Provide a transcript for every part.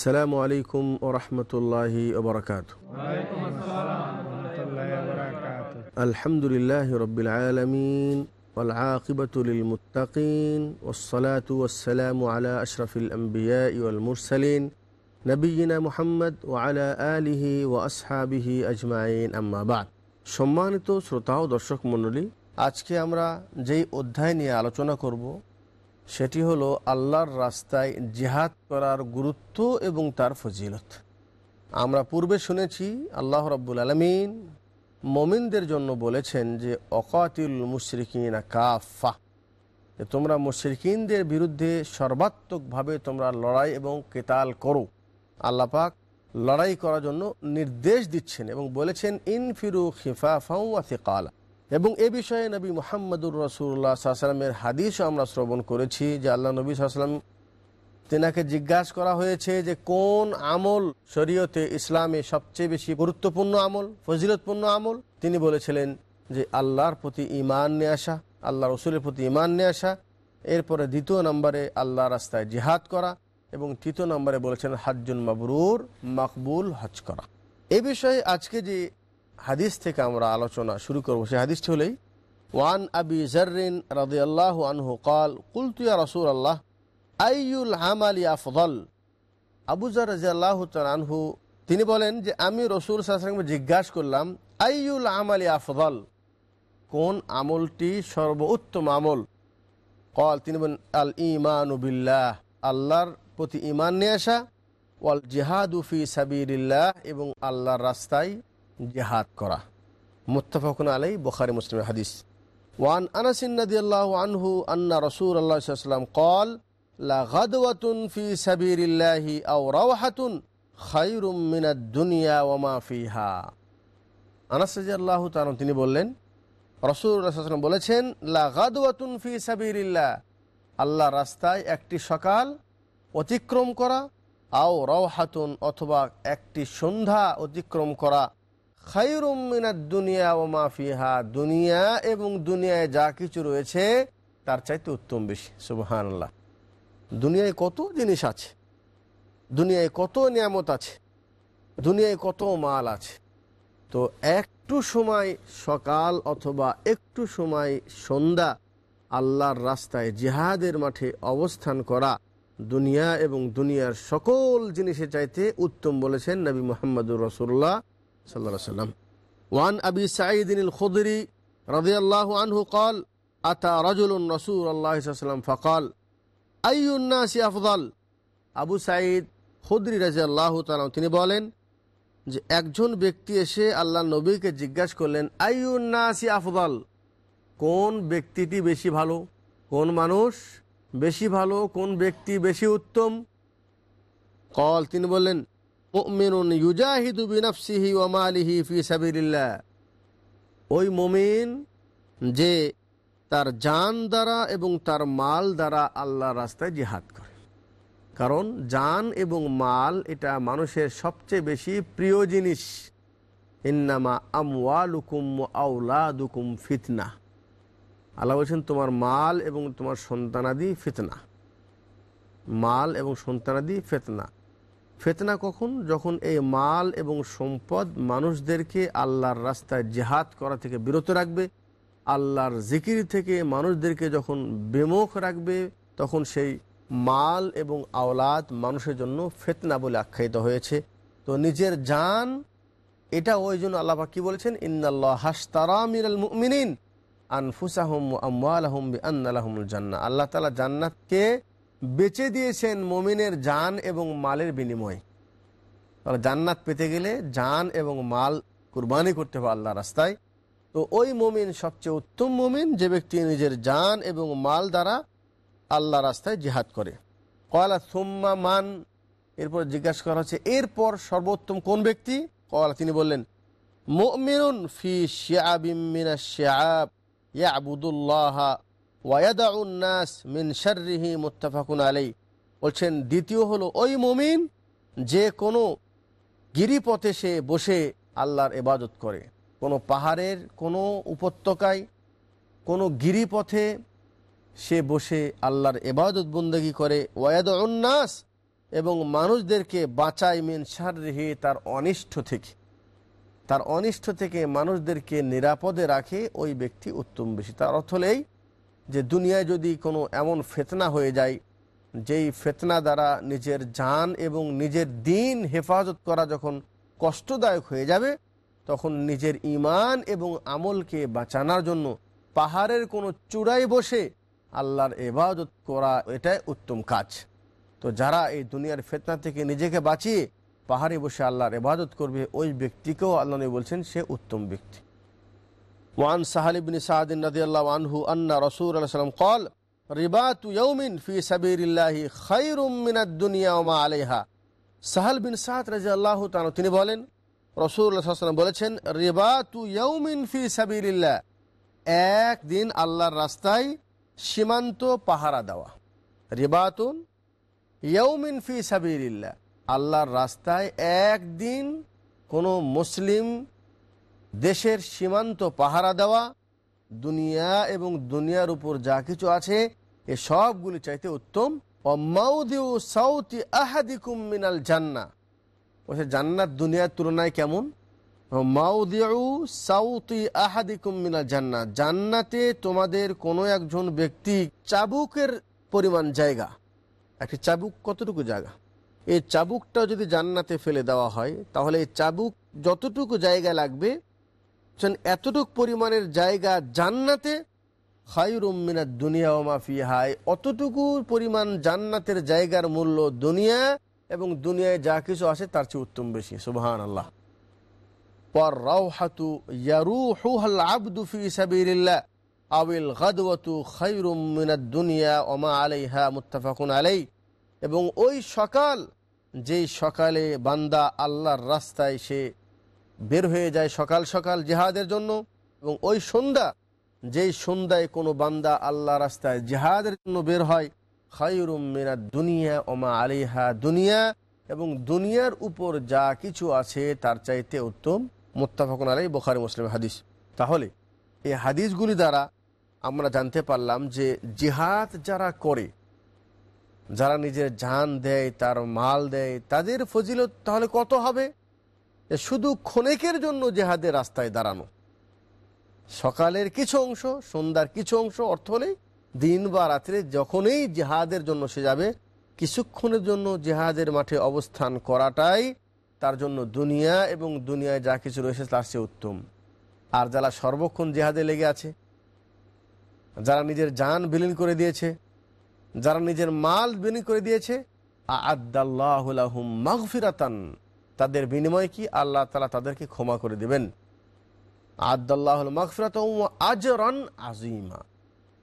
السلام عليكم ورحمة الله وبركاته الحمد لله رب العالمين والعاقبة للمتقين والصلاة والسلام على أشرف الأنبياء والمرسلين نبينا محمد وعلى آله وأصحابه أجمعين أما بعد সম্মানিত শ্রোতা ও দর্শক মণ্ডলী আজকে আমরা যেই অধ্যায় নিয়ে আলোচনা করব সেটি হলো আল্লাহর রাস্তায় জেহাদ করার গুরুত্ব এবং তার ফজিলত। আমরা পূর্বে শুনেছি, আল্লাহ রব্বুল আলমিন মমিনদের জন্য বলেছেন যে, অকাতিল মুশরিকিনা কাফা যে তোমরা মুশরিকিনদের বিরুদ্ধে সর্বাত্মকভাবে তোমরা লড়াই এবং কেতাল করো। আল্লাপাক লড়াই করার জন্য নির্দেশ দিচ্ছেন এবং বলেছেন, ইনফিরু খিফা ফাউয়া কালা এবং এ বিষয়ে নবী মোহাম্মদুর রসুল্লাহ সাল্লামের হাদিসও আমরা শ্রবণ করেছি যে আল্লাহ নবী সাল্লাম তেনাকে জিজ্ঞাসা করা হয়েছে যে কোন আমল শরীয়তে ইসলামে সবচেয়ে বেশি গুরুত্বপূর্ণ আমল, ফজিলতপূর্ণ আমল? তিনি বলেছিলেন যে আল্লাহর প্রতি ইমান নিয়ে আসা, আল্লাহ রসুলের প্রতি ইমান নিয়ে আসা, এরপরে দ্বিতীয় নম্বরে আল্লাহ রাস্তায় জিহাদ করা এবং তৃতীয় নম্বরে বলেছেন হাজ্জুন মাবরুর, মাকবুল হজ করা। এ বিষয়ে আজকে যে হাদিস থেকে আমরা আলোচনা শুরু করব। সেই হাদিসটি হলেই ওয়ান আবি জারিন রাদি আল্লাহ আনহু কাল কুলতুয়া রসুল আল্লাহ আইউল হামালি আফদল? আবু জার রাজি আল্লাহ আনহু, তিনি বলেন যে, আমি রসুল সাহসালামকে জিজ্ঞাসা করলাম আইউল আমালি আফদল? কোন আমলটি সর্বোত্তম আমল? কল তিনি বলেন, আল ইমানুবিল্লাহ আল্লাহর প্রতি ইমান নিয়ে আসা, ওয়াল জিহাদুফি সাবিরিল্লাহ এবং আল্লাহর রাস্তায় জেহাদ করা। মুতফাকুন আলাই বখারি মুসলিম হাদিস। ওয়ান আনাসিন্নাদিয়াল্লাহ আনহু আন্না রসুল আল্লাহাম কল ফি আও দুনিয়া তিনি বললেন বলেছেন ফি আল্লাহ রাস্তায় একটি সকাল অতিক্রম করা, আও রাওহাতুন, অথবা একটি সন্ধ্যা অতিক্রম করা খাইরুমিনার দুনিয়া ও মাফিহা দুনিয়া এবং দুনিয়ায় যা কিছু রয়েছে, তার চাইতে উত্তম বেশি সুবহান দুনিয়ায় কত জিনিস আছে, দুনিয়ায় কত নিয়ামত আছে, দুনিয়ায় কত মাল আছে। তো একটু সময় সকাল অথবা একটু সময় সন্ধ্যা আল্লাহর রাস্তায় জিহাদের মাঠে অবস্থান করা, দুনিয়া এবং দুনিয়ার সকল জিনিসের চাইতে উত্তম বলেছেন নবী মোহাম্মদুর রসুল্লাহ صلى الله عليه وسلم وعن أبي سعيد الخضري رضي الله عنه قال أتى رجل رسول الله صلى الله عليه وسلم فقال أي الناس أفضل আবু সাঈদ খুদ্রি রাজি আল্লাহ তিনি বলেন যে একজন ব্যক্তি এসে আল্লাহ নবীকে জিজ্ঞাসা করলেন আইউন্নাসি আফদল কোন ব্যক্তিটি বেশি ভালো কোন মানুষ বেশি ভালো কোন ব্যক্তি বেশি উত্তম কল তিনি বললেন ইউজাহিদু ওই মুমিন যে তার জান দ্বারা এবং তার মাল দ্বারা আল্লাহ রাস্তায় জিহাদ করে। কারণ জান এবং মাল এটা মানুষের সবচেয়ে বেশি প্রিয় জিনিস। ইন্নামা আমওয়ালুকুম আউলাদুকুম ফিতনা। আল্লাহ বলছেন, তোমার মাল এবং তোমার সন্তানাদি ফিতনা। মাল এবং সন্তানাদি ফেতনা। ফেতনা কখন? যখন এই মাল এবং সম্পদ মানুষদেরকে আল্লাহর রাস্তায় জেহাদ করা থেকে বিরত রাখবে, আল্লাহর জিকির থেকে মানুষদেরকে যখন বেমুখ রাখবে, তখন সেই মাল এবং আওলাদ মানুষের জন্য ফেতনা বলে আখ্যায়িত হয়েছে। তো নিজের জান, এটা ওই জন্য আল্লাহ কি বলেছেন? ইন্দাল্লাহ হাস্তারা আনফুসাহম আহম আন্নালাহমুল জান্না আল্লাহ তালা জান্নাতকে বেচে দিয়েছেন মমিনের জান এবং মালের বিনিময়। তাহলে জান্নাত পেতে গেলে জান এবং মাল কুরবানি করতে হবে আল্লাহ রাস্তায়। তো ওই মুমিন সবচেয়ে উত্তম মুমিন, যে ব্যক্তি নিজের জান এবং মাল দ্বারা আল্লাহ রাস্তায় জিহাদ করে। কয়লা সুম্মা মান, এরপর জিজ্ঞাসা করা হচ্ছে, এরপর সর্বোত্তম কোন ব্যক্তি? কয়লা তিনি বললেন, মুমিনুন ফি শিয়াবিম মিনা শিয়াব ইয়াবুদুল্লাহ ওয়াদাউন নাস মিন শাররিহি মুত্তাফাকুন আলাই বলছেন, দ্বিতীয় হলো, ওই মমিন যে কোনো গিরিপথে সে বসে আল্লাহর এবাদত করে। কোনো পাহাড়ের, কোনো উপত্যকায়, কোনো গিরিপথে সে বসে আল্লাহর এবাদত বন্দেগি করে। ওয়াদ উন্নাস এবং মানুষদেরকে বাঁচায় মিন সারহি তার অনিষ্ট থেকে। তার অনিষ্ট থেকে মানুষদেরকে নিরাপদে রাখে ওই ব্যক্তি উত্তম বেশি। তার অর্থ হলেই যে দুনিয়ায় যদি কোনো এমন ফেতনা হয়ে যায়, যেই ফেতনা দ্বারা নিজের জান এবং নিজের দিন হেফাজত করা যখন কষ্টদায়ক হয়ে যাবে, তখন নিজের ইমান এবং আমলকে বাঁচানোর জন্য পাহাড়ের কোনো চূড়ায় বসে আল্লাহর এবাদত করা এটাই উত্তম কাজ। তো যারা এই দুনিয়ার ফেতনা থেকে নিজেকে বাঁচিয়ে পাহাড়ে বসে আল্লাহর এবাদত করবে, ওই ব্যক্তিকেও আল্লাহ বলছেন সে উত্তম ব্যক্তি। ওয়ান সাহালিবিন সাহাদিন রাদিয়াল্লাহু আনহু আন্না রাসূল সাল্লাম قال রিবাতু ইয়াউমিন ফি সাবিলিল্লাহি খায়রুম মিনাদ দুনিয়া ওয়া মা আলাইহা সাহাল বিন সাদ রাদিয়াল্লাহু তাআলা তিনি বলেন রাসূলুল্লাহ সাল্লাল্লাহু আলাইহি বলেছেন রিবাতু ইয়াউমিন ফি সাবিলিল্লাহ একদিন আল্লাহর রাস্তায় সীমান্ত পাহারা দেওয়া রিবাতুন ইয়ৌমিন ফি সাবিল্লাহ আল্লাহর রাস্তায় একদিন কোনো মুসলিম দেশের সীমান্ত পাহারা দেওয়া, দুনিয়া এবং দুনিয়ার উপর যা কিছু আছে, এ সবগুলি চাইতে উত্তম। অমাউদিউ সাউতি আহাদিকুম মিনাল জান্না বলছে জান্নাত দুনিয়ার তুলনায় কেমন? মাউদিউ সাউতি আহাদিকুম মিনাল জান্নাত জান্নাতে তোমাদের কোনো একজন ব্যক্তি চাবুকের পরিমাণ জায়গা। একটি চাবুক কতটুকু জায়গা? এই চাবুকটা যদি জান্নাতে ফেলে দেওয়া হয়, তাহলে এই চাবুক যতটুকু জায়গা লাগবে এতটুক পরিমাণের জায়গা জান্নাতে খায়ুরুমিনা দুনিয়া ও মাফিহায় অতটুকু পরিমাণ জান্নাতের জায়গার মূল্য দুনিয়া এবং দুনিয়ায় যা কিছু আছে তার চেয়ে উত্তম বেশি। সুবাহান আল্লাহ পর রাউহাতু ইয়ারুহুহাল আবদু ফি সাবিলিল্লাহ। আবিল গাদওয়াতু খায়রুম মিনাদ দুনিয়া ওমা আলাইহা মুত্তাফাকুন আলাই এবং ওই সকাল, যেই সকালে বান্দা আল্লাহর রাস্তায় সে বের হয়ে যায় সকাল সকাল জেহাদের জন্য এবং ওই সন্ধ্যা, যেই সন্ধ্যায় কোনো বান্দা আল্লাহ রাস্তায় জেহাদের জন্য বের হয়, খায়রুম মিনাদ দুনিয়া ওমা আলিহা দুনিয়া এবং দুনিয়ার উপর যা কিছু আছে তার চাইতে উত্তম। মোত্তাফাকুন আলাই বোখারি মুসলিম হাদিস। তাহলে এই হাদিসগুলি দ্বারা আমরা জানতে পারলাম যে জিহাদ যারা করে, যারা নিজের জান দেয়, তার মাল দেয়, তাদের ফজিলত তাহলে কত হবে? শুধু ক্ষণেকের জন্য জেহাদের রাস্তায় দাঁড়ানো। সকালের কিছু অংশ, সন্ধ্যার কিছু অংশ অর্থ হলে দিন বা রাত্রে যখনই জেহাদের জন্য সে যাবে, কিছুক্ষণের জন্য জেহাদের মাঠে অবস্থান করাটাই তার জন্য দুনিয়া এবং দুনিয়ায় যা কিছু রয়েছে তার চেয়ে উত্তম। আর যারা সর্বক্ষণ জেহাদে লেগে আছে, যারা নিজের যান বিলীন করে দিয়েছে, যারা নিজের মাল বিলীন করে দিয়েছে আদাল্লাহুম মাগফিরাতান। তাদের বিনিময়ে কি আল্লাহ তালা তাদেরকে ক্ষমা করে দেবেন? আদাল্লাহ মাগফিরাত আজরান আজিমা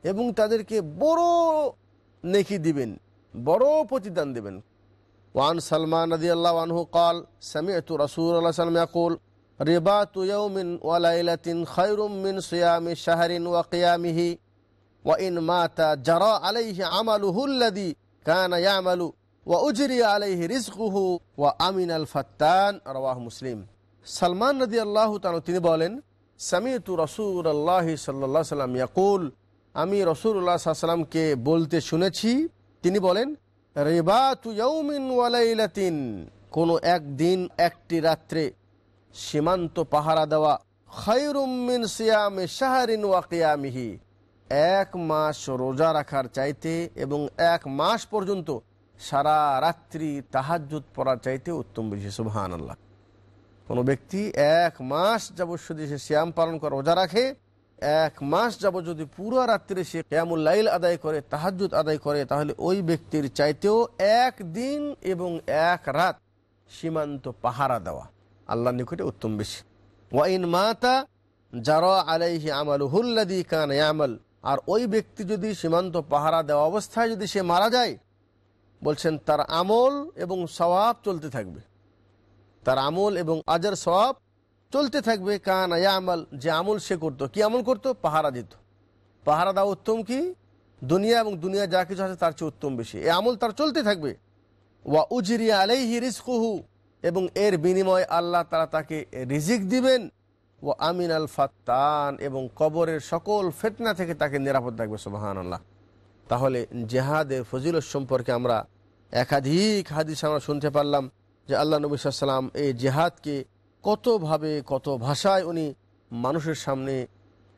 এবং তাদেরকে বড় নেকি দিবেন, বড় প্রতিদান দেবেন। ওয়ান সালমান নদী আল্লাহ আনহু কাল সামিয়তু রসুল আল্লাহ সালাম ইয়াকুল, রিবাত ইয়াউমিন ওয়ালাইলাতিন খায়রুম মিন সিয়ামি শাহরিন ওয়া কিয়ামিহি ওয়াইন মাতা জারা আলাইহি আমালুহু আল্লাযী কানা ইয়ামালু। ওয়া আমিন আল ফাত্তান মুসলিম সালমান রাদিয়াল্লাহু তাআলা তিনি বলেন আলাইহি সাল্লাম ইয়াকুল আমি সাল্লামকে বলতে শুনেছি। তিনি বলেন, রেবাতু ইয়াউমিন ওয়ালাইলাতিন কোনো একদিন একটি রাত্রে সীমান্ত পাহারা দেওয়া এক মাস রোজা রাখার চাইতে এবং এক মাস পর্যন্ত সারা রাত্রি তাহাজুদ পড়ার চাইতে উত্তম বেশি সুবহান আল্লাহ কোনো ব্যক্তি এক মাস যাবৎ যদি সে শ্যাম পালন করে, রোজা রাখে, এক মাস যাব যদি পুরো রাত্রে সে লাইল আদায় করে তাহাজুদ আদায় করে, তাহলে ওই ব্যক্তির চাইতেও এক দিন এবং এক রাত সীমান্ত পাহারা দেওয়া আল্লাহ নিকটে উত্তম বেশি। ওয়াইন মাতা যারা আলাইহি আমাল হুল্লাদি কান আমল আর ওই ব্যক্তি যদি সীমান্ত পাহারা দেওয়া অবস্থায় যদি সে মারা যায় বলছেন, তার আমল এবং সওয়াব চলতে থাকবে। তার আমল এবং আজার, সওয়াব চলতে থাকবে। কান আয়া আমল যে আমল সে করতো। কি আমল করতো? পাহারা দিত। পাহারা দেওয়া উত্তম কি? দুনিয়া এবং দুনিয়া যা কিছু আছে তার চেয়ে উত্তম বেশি। এই আমল তার চলতে থাকবে। ওয়া উজরিয়া আলাইহি রিজকুহু, এবং এর বিনিময়ে আল্লাহ তারা তাকে রিজিক দিবেন। ও আমিন আল ফাত্তান, এবং কবরের সকল ফেতনা থেকে তাকে নিরাপদ থাকবে সুবাহান আল্লাহ তাহলে জেহাদের ফজিলত সম্পর্কে আমরা একাধিক হাদিস আমরা শুনতে পারলাম যে আল্লাহ নবী সাল্লাম এই জেহাদকে কতভাবে, কত ভাষায় উনি মানুষের সামনে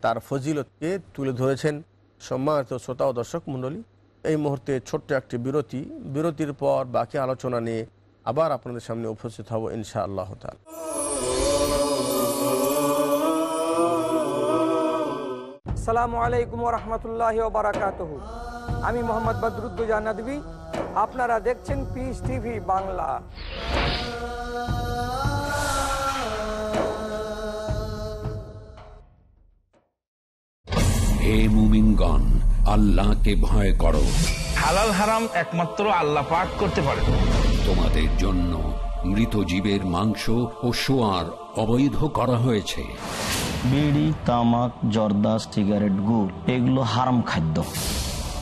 তার ফজিলতকে তুলে ধরেছেন। সম্মানিত শ্রোতা ও দর্শক মণ্ডলী, এই মুহূর্তে ছোট্ট একটি বিরতি। বিরতির পর বাকি আলোচনা নিয়ে আবার আপনাদের সামনে উপস্থিত হব ইনশা আল্লাহ তাল আসসালামু আলাইকুম রহমতুল্লাহ বারাকাতহু। আমি মোহাম্মদ বদরুদ্দুজা নদী আপনারা দেখছেন পিস টিভি বাংলা। হে মুমিনগণ আল্লাহকে ভয় করো। হালাল হারাম একমাত্র আল্লাহ পাক করতে পারে। তোমাদের জন্য মৃত জীবের মাংস ও সোয়ার অবৈধ করা হয়েছে। বিড়ি তামাক জর্দা সিগারেট গুড় এগুলো হারাম খাদ্য।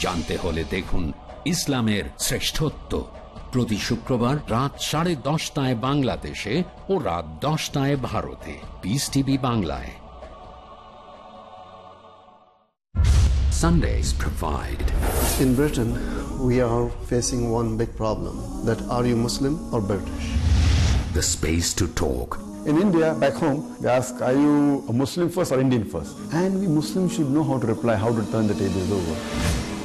জানতে হলে দেখুন ইসলামের শ্রেষ্ঠত্ব প্রতি শুক্রবার রাত সাড়ে দশটায় বাংলাদেশে ও রাত দশটায় ভারতে পিস টিভি বাংলায় Sundays provide In Britain, we are facing one big problem that are you Muslim or British? the space to talk In India, back home, they ask, are you a Muslim first or Indian first? And we Muslims should know how to reply, how to turn the tables over.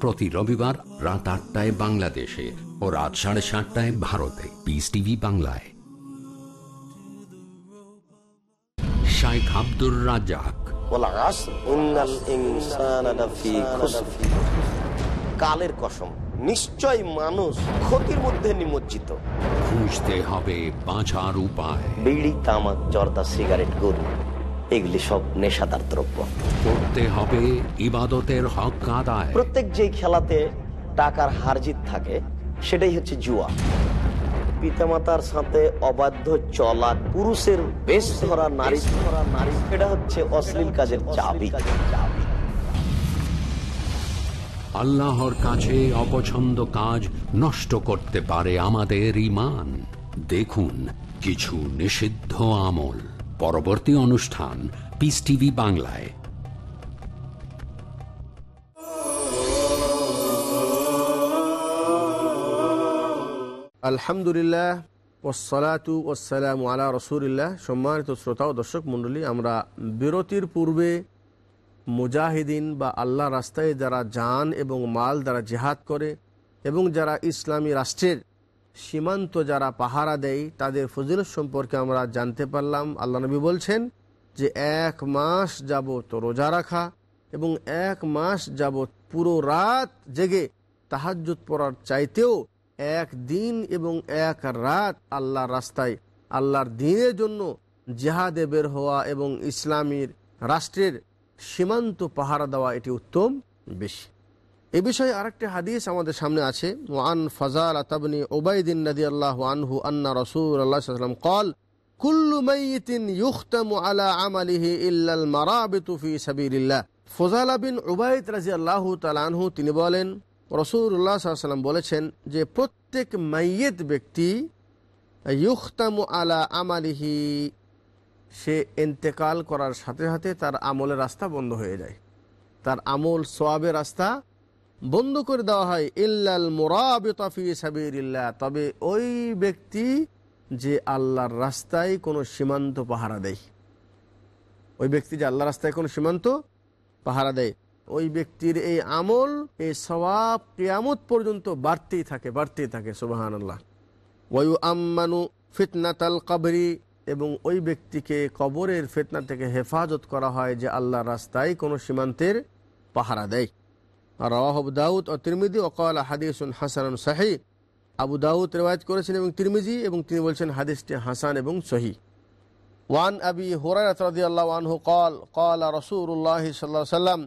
প্রতি রবিবার রাত আটটায় বাংলাদেশে ও রাত সাড়ে সাতটায় ভারতে। Peace TV বাংলায়। শাইখ আব্দুর রাজাক কালের কসম। নিশ্চয় মানুষ ক্ষতির মধ্যে নিমজ্জিত। খুঁজতে হবে বাঁচার উপায়। বিড়ি তামাক জর্দা সিগারেট গরু। এগুলি সব নেশাদার দ্রব্য। করতে হবে ইবাদতের হক আদায়। প্রত্যেক যেই খেলাতে টাকার হারজিত থাকে সেটাই হচ্ছে জুয়া। পিতামাতার সাথে অবাধ্য চলা পুরুষের বেশ ধরা নারী ধরা নারী এটা হচ্ছে অশ্লীল কাজের চাবি। আল্লাহর কাছে অপছন্দ কাজ নষ্ট করতে পারে আমাদের ইমান দেখুন কিছু নিষিদ্ধ আমল। পরবর্তী অনুষ্ঠান পিস টিভি বাংলায়। আলহামদুলিল্লাহ ওসালাতু ওসালাম আলা রসুলিল্লাহ। সম্মানিত শ্রোতা ও দর্শক মণ্ডলী, আমরা বিরতির পূর্বে মুজাহিদিন বা আল্লাহ রাস্তায় যারা যান এবং মাল দ্বারা জেহাদ করে এবং যারা ইসলামী রাষ্ট্রের সীমান্ত যারা পাহারা দেয়, তাদের ফজিলত সম্পর্কে আমরা জানতে পারলাম। আল্লাহ নবী বলছেন যে এক মাস যাবত রোজা রাখা এবং এক মাস যাবত পুরো রাত জেগে তাহাজ্জুদ পড়ার চাইতেও এক দিন এবং এক রাত আল্লাহর রাস্তায়, আল্লাহর দিনের জন্য জেহাদে বের হওয়া এবং ইসলামীর রাষ্ট্রের সীমান্ত পাহারা দেওয়া এটি উত্তম বেশি। এ বিষয়ে আরেকটি হাদিস আমাদের সামনে আছে। ওয়ান ফাজাল আতাবনি ওবায়দিন নদী আল্লাহ আনহু আন্না রসুল আল্লাহ সাল্লাম কল কুল্লু মাইতিন ইউখতামু আলা আমালিহি ইল্লাল মারাবিতু ফি সাবিলিল্লাহ। ফজালা বিন উবাইদ রাজি আল্লাহ তালানহু তিনি বলেন রসুল্লাহ সাল্লাম বলেছেন যে প্রত্যেক মাইয়েত ব্যক্তি ইউখতামু আলা আমালিহি, সে এন্তেকাল করার সাথে সাথে তার আমলের রাস্তা বন্ধ হয়ে যায়। তার আমল সোয়াবের রাস্তা বন্ধ করে দেওয়া হয়, ইল্লাল সাবিরিল্লাহ তবে ওই ব্যক্তি যে আল্লাহর রাস্তায় কোনো সীমান্ত পাহারা দেয়। ওই ব্যক্তি যে আল্লাহ রাস্তায় কোনো সীমান্ত পাহারা দেয়। ওই ব্যক্তির এই আমল, এই সবাব কেয়ামত পর্যন্ত বাড়তেই থাকে বাড়তেই থাকে সুবাহান আল্লাহ ওয়ু আম্মানু ফিতনাতাল কবরি, এবং ওই ব্যক্তিকে কবরের ফেতনা থেকে হেফাজত করা হয় যে আল্লাহর রাস্তায় কোনো সীমান্তের পাহারা দেয়। আর রাওয়াহ দাউদ ও তিরমিদি ওকাল হাদিসুন হাসান সাহি আবু দাউদ রেওয়ায়ত করেছেন এবং তিরমিজি এবং তিনি বলছেন হাদিসটি হাসান এবং সহি ওয়ান আবি হুরায়রা রাদিয়াল্লাহু আনহু قال قال رسول الله صلى الله عليه وسلم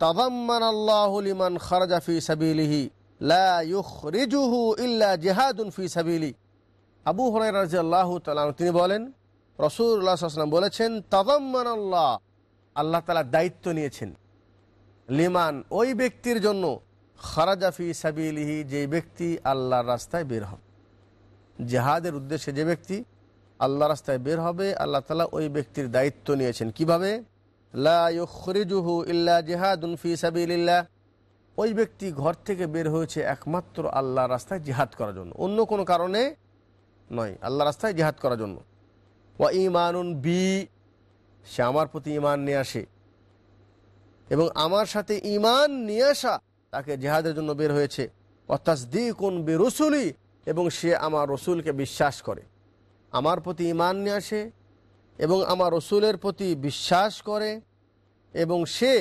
تضمن الله لمن خرج في سبيله لا يخرجه إلا جهاد في سبيله আবু হুরায়রা রাদিয়াল্লাহু তাআলা তিনি বলেন রাসূলুল্লাহ সাল্লাল্লাহু আলাইহি ওয়াসাল্লাম বলেছেন তাদাম্মান আল্লাহ আল্লাহ তাআলা দায়িত্ব নিয়েছেন লিমান, ওই ব্যক্তির জন্য খারাজাফি সাবিলিহি, যে ব্যক্তি আল্লাহর রাস্তায় বের হবে। জেহাদের উদ্দেশ্যে যে ব্যক্তি আল্লাহ রাস্তায় বের হবে, আল্লাহ তালা ওই ব্যক্তির দায়িত্ব নিয়েছেন। কীভাবে? লাহরিজুহু ইল্লা জেহাদুন ফি সাবিল্লাহ ওই ব্যক্তি ঘর থেকে বের হয়েছে একমাত্র আল্লাহ রাস্তায় জিহাদ করার জন্য। অন্য কোনো কারণে নয় আল্লাহ রাস্তায় জিহাদ করার জন্য। ওয়া ইমানুন বি, সে আমার প্রতি ইমান নিয়ে আসে। এবং আমার সাথে ইমান নিয়ে আসা, তাকে জেহাদের জন্য বের হয়েছে। অতাসদিকুন বি রসুলি এবং সে আমার রসুলকে বিশ্বাস করে। আমার প্রতি ইমান নিয়ে আসে, এবং আমার রসুলের প্রতি বিশ্বাস করে, এবং সে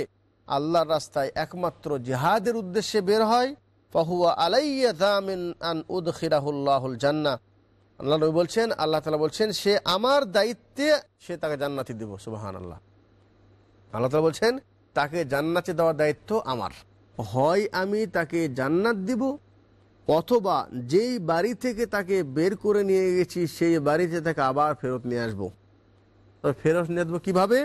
আল্লাহর রাস্তায় একমাত্র জেহাদের উদ্দেশ্যে বের হয়। ফাহুয়া আলাইয়া দামিন আন উদ খিরাহুল্লাহুল জান্না। আল্লাহ নবী বলছেন, আল্লাহ তালা বলছেন, সে আমার দায়িত্বে সে তাকে জান্নাতি দেব সুবাহান আল্লাহ আল্লাহ তালা বলছেন তাকে জান্নাতে দেওয়ার দায়িত্ব আমার। হয় আমি তাকে জান্নাত দিব, অথবা যেই বাড়ি থেকে তাকে বের করে নিয়ে গেছি, সেই বাড়িতে তাকে আবার ফেরত নিয়ে আসব। তবে ফেরত নিয়ে আসব কীভাবে?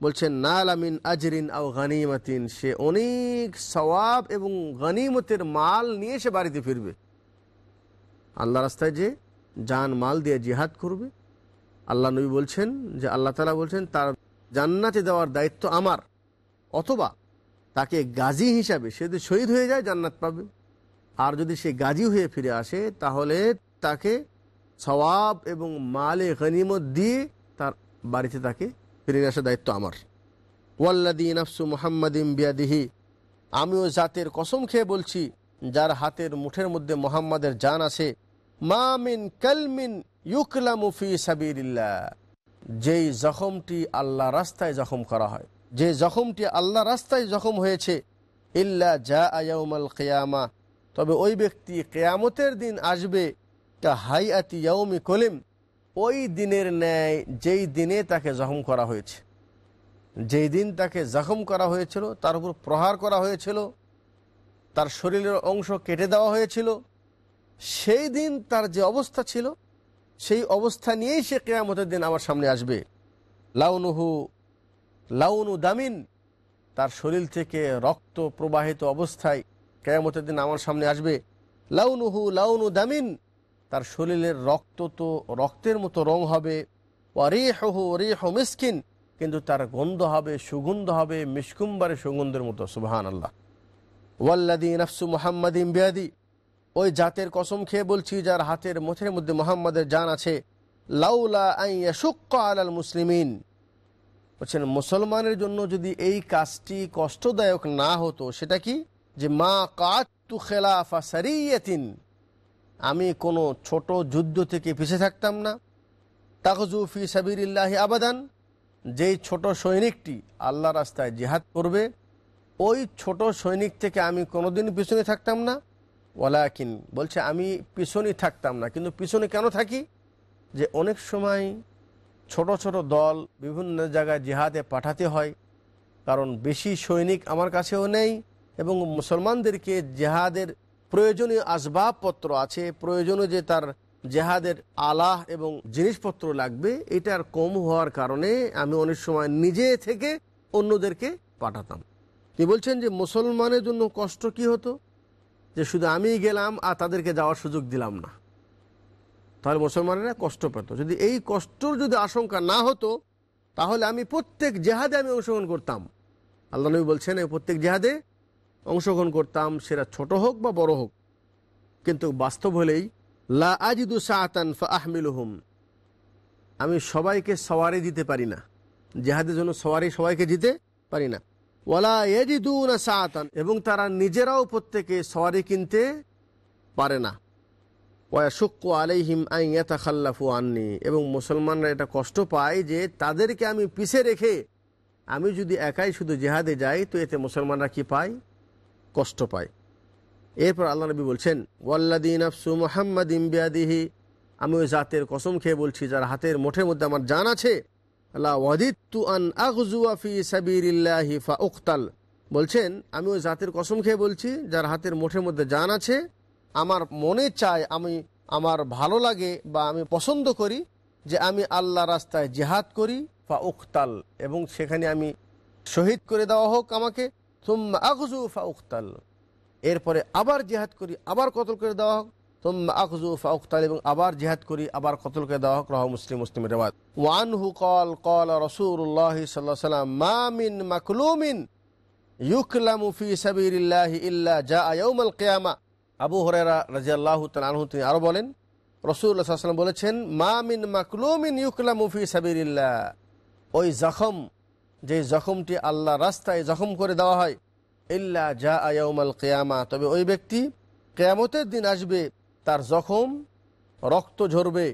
বলছেন নাল আমিন আজরিন আও গানিমাতিন। সে অনেক সওয়াব এবং গানিমতের মাল নিয়ে সে বাড়িতে ফিরবে। আল্লাহ রাস্তায় যে যান মাল দিয়ে জিহাদ করবে। আল্লাহ নবী বলছেন যে, আল্লাহ তালা বলছেন, তার জান্নাতে দেওয়ার দায়িত্ব আমার। অথবা তাকে গাজী হিসাবে সে যদি শহীদ হয়ে যায়, জান্নাত পাবে। আর যদি সে গাজী হয়ে ফিরে আসে, তাহলে তাকে সওয়াব এবং মালে গনিমত দিয়ে তার বাড়িতে তাকে ফিরে আসার দায়িত্ব আমার। ওয়াল্লাদিন আফসু মোহাম্মদিম বিয়াদিহি, আমিও জাতের কসম খেয়ে বলছি, যার হাতের মুঠের মধ্যে মোহাম্মদের জান আছে মামিন কালমিন ইউকলামুফি সাবিরিল্লা যেই জখমটি আল্লাহ রাস্তায় জখম করা হয়। যে জখমটি আল্লাহ রাস্তায় জখম হয়েছে, ইল্লা যা আয়াউমাল কেয়ামা। তবে ওই ব্যক্তি কেয়ামতের দিন আসবে তা হাই আতি ইয়াউমি কলিম। ওই দিনের ন্যায় যেই দিনে তাকে জখম করা হয়েছে। যেই দিন তাকে জখম করা হয়েছিল, তার উপর প্রহার করা হয়েছিল, তার শরীরের অংশ কেটে দেওয়া হয়েছিল, সেই দিন তার যে অবস্থা ছিল, সেই অবস্থা নিয়েই সে কেয়ামতের দিন আমার সামনে আসবে। লাউনুহু লাউনু দামিন, তার শরীর থেকে রক্ত প্রবাহিত অবস্থায় কেয়ামতের দিন আমার সামনে আসবে। লাউনুহু লাউনু দামিন, তার শরীরের রক্ত তো রক্তের মতো রং হবে। রেহু রেহ মিসকিন, কিন্তু তার গন্ধ হবে, সুগন্ধ হবে মিসকুম্বারে সুগন্ধের মতো সুবাহান আল্লাহ ওয়াল্লাদি নফসু মোহাম্মদিম বিয়াদি, ওই জাতের কসম খেয়ে বলছি যার হাতের মুঠের মধ্যে মোহাম্মদের জান আছে, লাউলা আইয়া সুক্ক আলাল মুসলিমিন। বলছেন, মুসলমানের জন্য যদি এই কাজটি কষ্টদায়ক না হতো, সেটা কি? যে মা কাতু খেলাফা সারিয়াতিন, আমি কোনো ছোট যুদ্ধ থেকে পিছিয়ে থাকতাম না। তাকজুফি সাবিরিল্লাহি আবাদান, যেই ছোট সৈনিকটি আল্লাহ রাস্তায় জিহাদ করবে, ওই ছোট সৈনিক থেকে আমি কোনোদিন পিছনে থাকতাম না। ওলাকিন বলছে, আমি পিছনে থাকতাম না। কিন্তু পিছনে কেন থাকি? যে অনেক সময় ছোট ছোট দল বিভিন্ন জায়গায় জিহাদে পাঠাতে হয়। কারণ বেশি সৈনিক আমার কাছেও নেই এবং মুসলমানদেরকে জেহাদের প্রয়োজনীয় আসবাবপত্র আছে। প্রয়োজনীয় যে তার জেহাদের আলাহ এবং জিনিসপত্র লাগবে এটার কম হওয়ার কারণে আমি অনেক সময় নিজে থেকে অন্যদেরকে পাঠাতাম। তিনি বলছেন যে, মুসলমানের জন্য কষ্ট কি হতো? যে শুধু আমিই গেলাম আর তাদেরকে যাওয়ার সুযোগ দিলাম না। তাহলে মুসলমানেরা কষ্ট পেত। যদি এই কষ্টর যদি আশঙ্কা না হতো, তাহলে আমি প্রত্যেক জেহাদে আমি অংশগ্রহণ করতাম। আল্লাহ নবী বলছেন প্রত্যেক জেহাদে অংশগ্রহণ করতাম সেটা ছোট হোক বা বড় হোক। কিন্তু বাস্তব হলেই, লা আজিদু সাহাতান ফা আহমিলুহুম আমি সবাইকে সওয়ারি দিতে পারি না। জেহাদের জন্য সওয়ারি সবাইকে দিতে পারি না। ওলা ওয়ালা এজিদুনা সাহাতান এবং তারা নিজেরাও প্রত্যেকে সওয়ারি কিনতে পারে না। ওয়াশুক্কু আলাইহিম আইয়াতা খাল্লাফু আননি এবং মুসলমানরা এটা কষ্ট পায় যে তাদেরকে আমি পিছে রেখে আমি যদি একাই শুধু জেহাদে যাই, তো এতে মুসলমানরা কি পায়? কষ্ট পায়। এরপর আল্লাহ নবী বলছেন ওয়াল্লাদিন আফসু মোহাম্মদ ইমবিয়াদিহি আমি ওই জাতের কসম খেয়ে বলছি, যার হাতের মুঠের মধ্যে আমার জান আছে। আল্লাহ আন বলছেন, আমি ওই জাতের কসম খেয়ে বলছি, যার হাতের মুঠের মধ্যে জান আছে আমার মনে চায় আমি, আমার ভালো লাগে বা আমি পছন্দ করি যে আমি আল্লাহ রাস্তায় জেহাদ করি, ফা উক্তাল এবং সেখানে আমি শহীদ করে দেওয়া হোক আমাকে তুম্মা আকজু ফা উক্তাল এরপরে আবার জেহাদ করি, আবার কতল করে দেওয়া হোক তুম্মা আখজু ফা উক্তাল এবং আবার জেহাদ করি, আবার কতল করে দেওয়া হোক, রহ মুসলিম মুসলিম রেওয়াজ ওয়ানহু কল কল রসুল্লাহ সাল্লাহ সাল্লাম মা মিন মাকলুমিন ইউকলামু ফি সাবিরিল্লাহি ইল্লা জা ইয়াউমাল কিয়ামা। আবু হরেরা রাজিয়াল্লাহু তাআলা তিনি আরও বলেন রসুল্লাহ সাল্লাম বলেছেন, মা মিন মাকলুমিন ইউকলামু ফি সাবিরিল্লাহ ওই জখম, যে জখমটি আল্লাহ রাস্তায় জখম করে দেওয়া হয়, ইল্লা জা আয়াউমাল কেয়ামা। তবে ওই ব্যক্তি কেয়ামতের দিন আসবে, তার জখম রক্ত ঝরবে,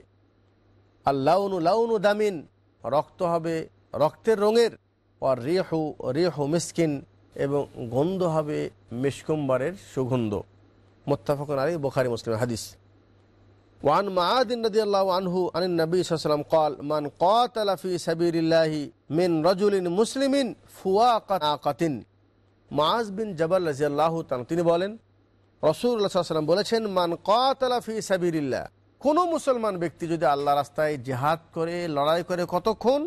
আর লাউনু লাউনু দামিন, রক্ত হবে রক্তের রঙের আর রেহু রেহু মিসকিন, এবং গন্ধ হবে মিসকুম্বারের সুগন্ধ। মোত্তাফকুন আলী বোখারি মুসলিম হাদিস وعن معاذ رضي الله عنه عن النبي صلى الله عليه وسلم قال من قاتل في سبيل الله من رجل مسلم فواق ناقة মাজ বিন জবাল রাজিয়াল্লাহ তিনি বলেন রসুল্লাহ সাল্লাম বলেছেন মান কাতালা ফি সাবিরিল্লাহ কোনো মুসলমান ব্যক্তি যদি আল্লাহ রাস্তায় জেহাদ করে লড়াই করে কতক্ষণ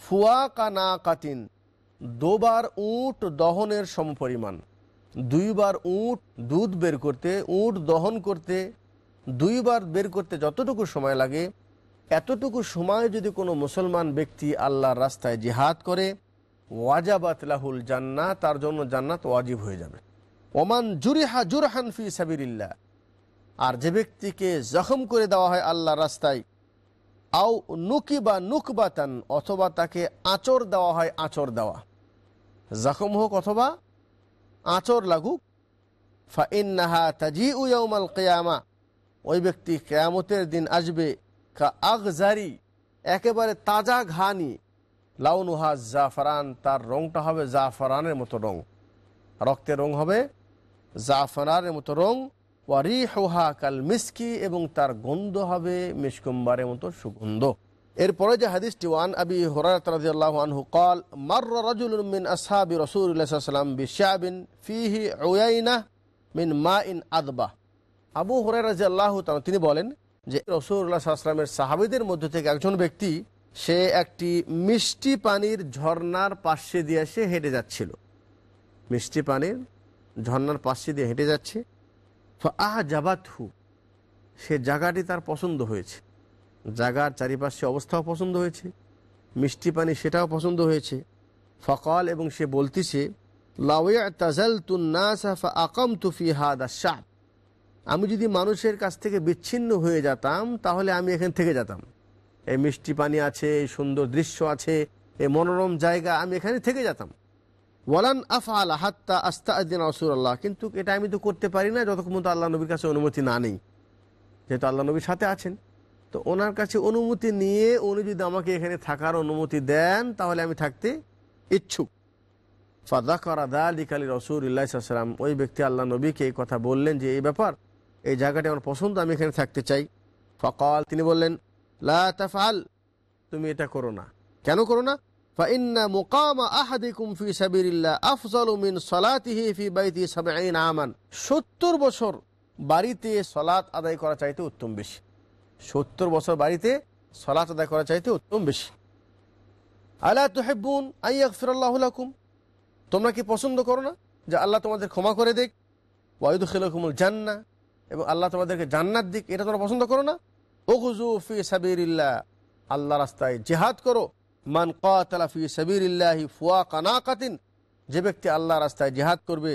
ফুয়া কানা কাতিন দুবার উট দহনের সমপরিমাণ দুইবার উট, দুধ বের করতে, উঁট দহন করতে, দুইবার বের করতে যতটুকু সময় লাগে, এতটুকু সময় যদি কোনো মুসলমান ব্যক্তি আল্লাহর রাস্তায় জিহাদ করে, ওয়াজাবাত লাহুল জান্না তার জন্য জান্নাত ওয়াজিব হয়ে যাবে। ওমান জুরিহা জুরহান ফি সাবিরিল্লাহ আর যে ব্যক্তিকে জখম করে দেওয়া হয় আল্লাহ রাস্তায়, আও নুকি বা নুকবাতান, অথবা তাকে আচর দেওয়া হয় আচর দেওয়া। জখম হোক অথবা আচর লাগুক। ফা ইন্নাহা তাজি উয়াউমাল কেয়ামা। ওই ব্যক্তি কেয়ামতের দিন আসবে কা আগজারি একেবারে তাজা ঘানি। লাউনুহা জাফরান, তার রংটা হবে জাফরানের মতো রং। রক্তের রং হবে জাফরানের মতো রং। ওয়ারি হোহা কাল মিসকি, এবং তার গন্ধ হবে মিসকুম্বারের মতো সুগন্ধ। এরপরে যে হাদিসটি ওয়ান আবি হরাত আনহু কল মার রাজুল মিন আসহাবি রসুল্লাহ সাল্লাম বিশাবিন ফিহি উয়াইনা মিন মা ইন আদবা। আবু হরাই রাজি আল্লাহ তিনি বলেন যে রসুল্লাহ সাল্লামের সাহাবিদের মধ্য থেকে একজন ব্যক্তি, সে একটি মিষ্টি পানির ঝর্নার পাশে দিয়ে সে হেঁটে যাচ্ছিল। মিষ্টি পানির ঝর্নার পাশে দিয়ে হেঁটে যাচ্ছে। আহ জাবাত হু সে জায়গাটি তার পছন্দ হয়েছে। জায়গার চারিপাশে অবস্থাও পছন্দ হয়েছে, মিষ্টি পানি সেটাও পছন্দ হয়েছে। ফকাল এবং সে বলতেছে আমি যদি মানুষের কাছ থেকে বিচ্ছিন্ন হয়ে যেতাম, তাহলে আমি এখান থেকে যেতাম। এই মিষ্টি পানি আছে, এই সুন্দর দৃশ্য আছে, এই মনোরম জায়গা, আমি এখানে থেকে যেতাম। ওয়ালান আফআল হাত্তা আস্তা আদিন রসুল্লাহ কিন্তু এটা আমি তো করতে পারি না, যতক্ষণ তো আল্লাহ নবীর কাছে অনুমতি না নেই। যেহেতু আল্লাহ নবীর সাথে আছেন। তো ওনার কাছে অনুমতি নিয়ে উনি যদি আমাকে এখানে থাকার অনুমতি দেন, তাহলে আমি থাকতে ইচ্ছুক। ফাদা করা দা আলী ওই ব্যক্তি আল্লাহ নবীকে এই কথা বললেন যে, এই ব্যাপার, এই জায়গাটি আমার পছন্দ, আমি এখানে থাকতে চাই। ফকাল, তিনি বললেন, লা তাফাল তুমি এটা করো না। কেন করো না? 70 বছর বাড়িতে সালাত আদায় করা চাইতে উত্তম বেশি। 70 বছর বাড়িতে সালাত আদায় করা চাইতে উত্তম বেশি। আলা তুহিব্বুন আন ইয়াগফিরাল্লাহু লাকুম। তোমরা কি পছন্দ করো না যে আল্লাহ তোমাদের ক্ষমা করে দেখ ওয়াইদু খেলকুমুল জান্না এবং আল্লাহ তোমাদেরকে জান্নাত দিক, এটা তোমরা পছন্দ করো না? ওগুজু ফি সাবিরিল্লাহ আল্লাহ রাস্তায় জেহাদ করো। মান কাতালা ফি সাবিরিল্লাহি ফুয়া কানাকাতিন যে ব্যক্তি আল্লাহ রাস্তায় জেহাদ করবে,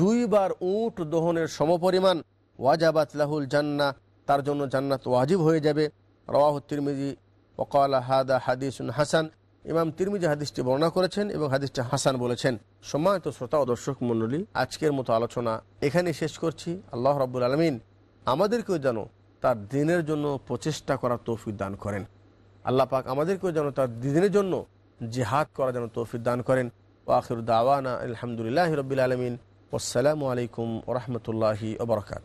দুইবার উট দহনের সমপরিমাণ ওয়াজাবাত লাহুল জান্না তার জন্য জান্নাত ওয়াজিব হয়ে যাবে। রওয়াহ তিরমিজি ওকালা হাদা হাদিসুন হাসান। ইমাম তিরমিজি হাদিসটি বর্ণনা করেছেন এবং হাদিসটি হাসান বলেছেন। সম্মানিত শ্রোতা ও দর্শক মণ্ডলী, আজকের মতো আলোচনা এখানে শেষ করছি। আল্লাহ রাব্বুল আলমিন আমাদেরকেও যেন তার দিনের জন্য প্রচেষ্টা করার তৌফিক দান করেন। আল্লাহ পাক আমাদেরকেও যেন তার দিনের জন্য জেহাদ করা যেন তৌফিক দান করেন। ও আখির দাওয়ানা আলহামদুলিল্লাহ রবিল আলমিন। আসসালামু আলাইকুম ওরহমতুল্লাহি ওবরকাত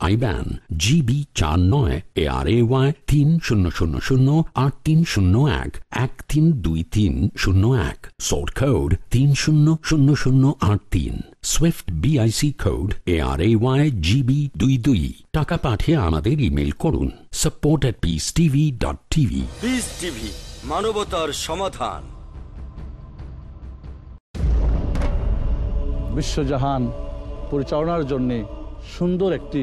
আইব্যান জিবি চার নয় এ আর এ ওয়াই তিন শূন্য শূন্য শূন্য আট তিন শূন্য এক এক তিন দুই তিন শূন্য এক সোর্ট কোড তিন শূন্য শূন্য শূন্য আট তিন swift BIC code A R A Y GB দুই দুই। টাকা পাঠিয়ে আমাদের ইমেল করুন support at peace TV dot TV peace TV মানবতার সমাধান। বিশ্বজাহান পরিচালনার জন্যে সুন্দর একটি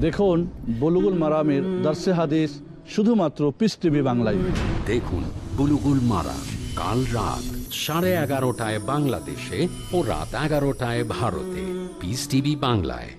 দেখুন বলুগুল মারামের দার্সে হাদিস শুধুমাত্র পিস টিভি বাংলায়। দেখুন বুলুগুল মারা কাল রাত সাড়ে এগারোটায় বাংলাদেশে ও রাত এগারোটায় ভারতে। পিস টিভি বাংলায়।